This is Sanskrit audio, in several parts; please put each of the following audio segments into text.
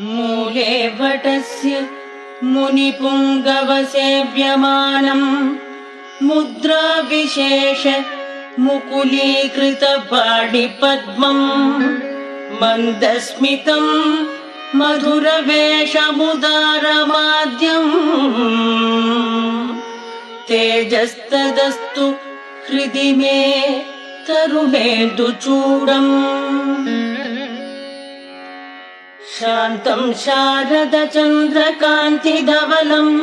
वेङ्कटस्य मुनिपुङ्गवसेव्यमानम् मुद्राविशेष मुकुलीकृतपाणिपद्मम् मन्दस्मितम् मधुरवेषमुदारमाद्यम् तेजस्तदस्तु हृदि मे तरुणेन्दुचूडम् शान्तम् शारदचन्द्रकान्तिधवलम्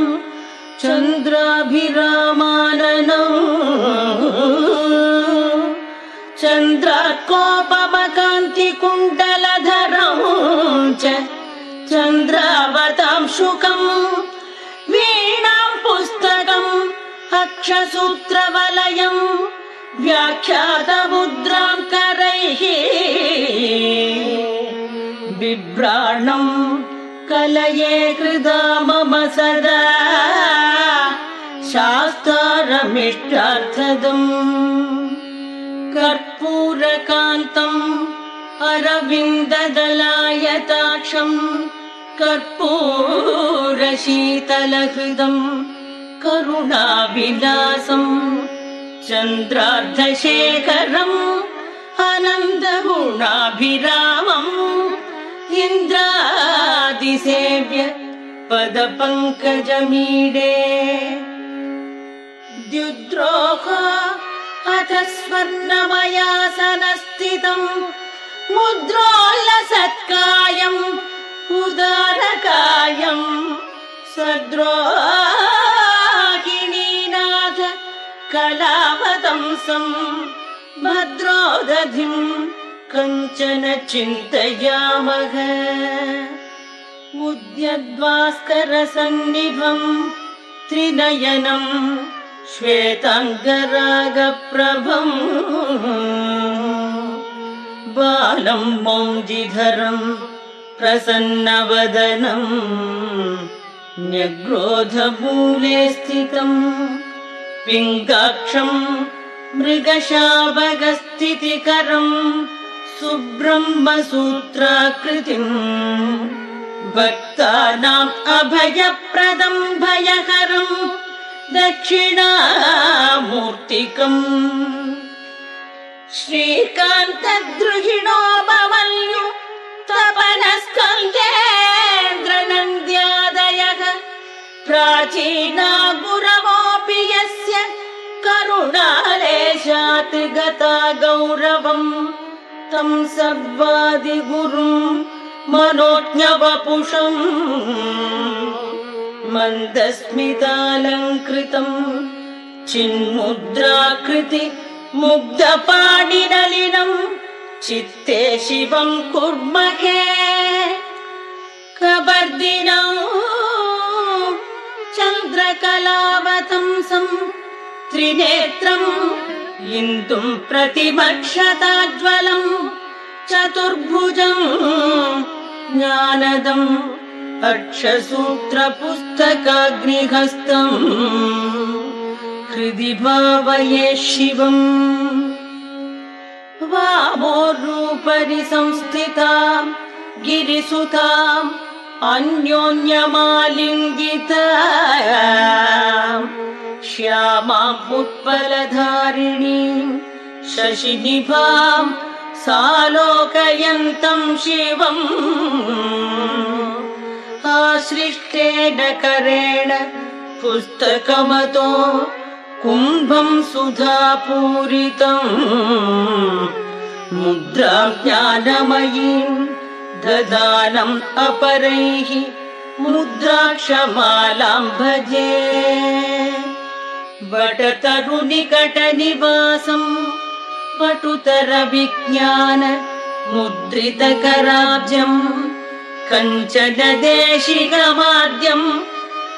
चन्द्राभिरामाननम् चन्द्राकोपमकान्तिकुण्डलधरम् च चन्द्रावतां शुकम् वीणाम् पुस्तकम् अक्षसूत्रवलयम् व्याख्यातमुद्राम् करैः बिभ्राणम् कलये कृदा मम सदा। शास्तारमिष्टार्थदम् कर्पूरकान्तम् अरविन्ददलायताक्षम् कर्पूरशीतलहृदम् करुणाविलासम् चन्द्रार्धशेखरम् आनन्दगुणाभिरामम् इन्द्रादिसेव्य पदपङ्कजमीडे। द्युद्रोह अथ स्वर्णमयासनस्थितम् मुद्रोल्लसत्कायम् उदारकायम् सद्रोहिणीनाथ कलावतंसम् भद्रोदधिम् कञ्चन चिन्तयामः उद्यद्वास्करसन्निभम् त्रिनयनम् श्वेताङ्गरागप्रभम् बालम् मौञ्जिधरम् प्रसन्नवदनम् न्यग्रोधमूले स्थितम् पिङ्गाक्षम् मृगशावगस्थितिकरम् सुब्रह्मसूत्राकृतिम् भक्तानाम् अभयप्रदम् भयकरम् दक्षिणामूर्तिकम् श्रीकान्तद्रुहिणो ममल्यु तपनस्कन्देन्द्रनन्द्यादयः प्राचीना गुरवोऽपि यस्य करुणालेशात् गता गौरवम् तम् सर्वादिगुरुम् मनोज्ञवपुषम्। मन्दस्मितालङ्कृतम्। चिन्मुद्राकृति मुग्धपाणिनलिनम्। चित्ते शिवम् कुर्महे। कबर्दिनौ चन्द्रकलावतंसम् त्रिनेत्रम् इन्दुम् प्रतिमक्षताज्वलम् चतुर्भुजम् ज्ञानदम् अक्षसूत्रपुस्तकाग्निहस्तम् हृदि भावये शिवम् वामोरूपरि संस्थिताम् गिरिसुताम् अन्योन्यमालिङ्गिता श्यामाम् उत्पलधारिणीम् शशिनिभाम् सालोकयन्तम् शिवम्। आश्लिष्टेन करेण पुस्तकमतो कुम्भम् सुधापूरितम्। मुद्राम् ज्ञानमयीम् ददानम् अपरैः मुद्राक्षमालाम् भजे। वटतरुनिकटनिवासम् पटुतर विज्ञान मुद्रितकराब्जम् कञ्चन देशिगमाद्यम्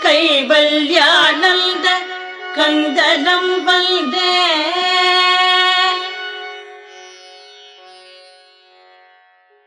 कैवल्यानन्द कन्दलम् वन्दे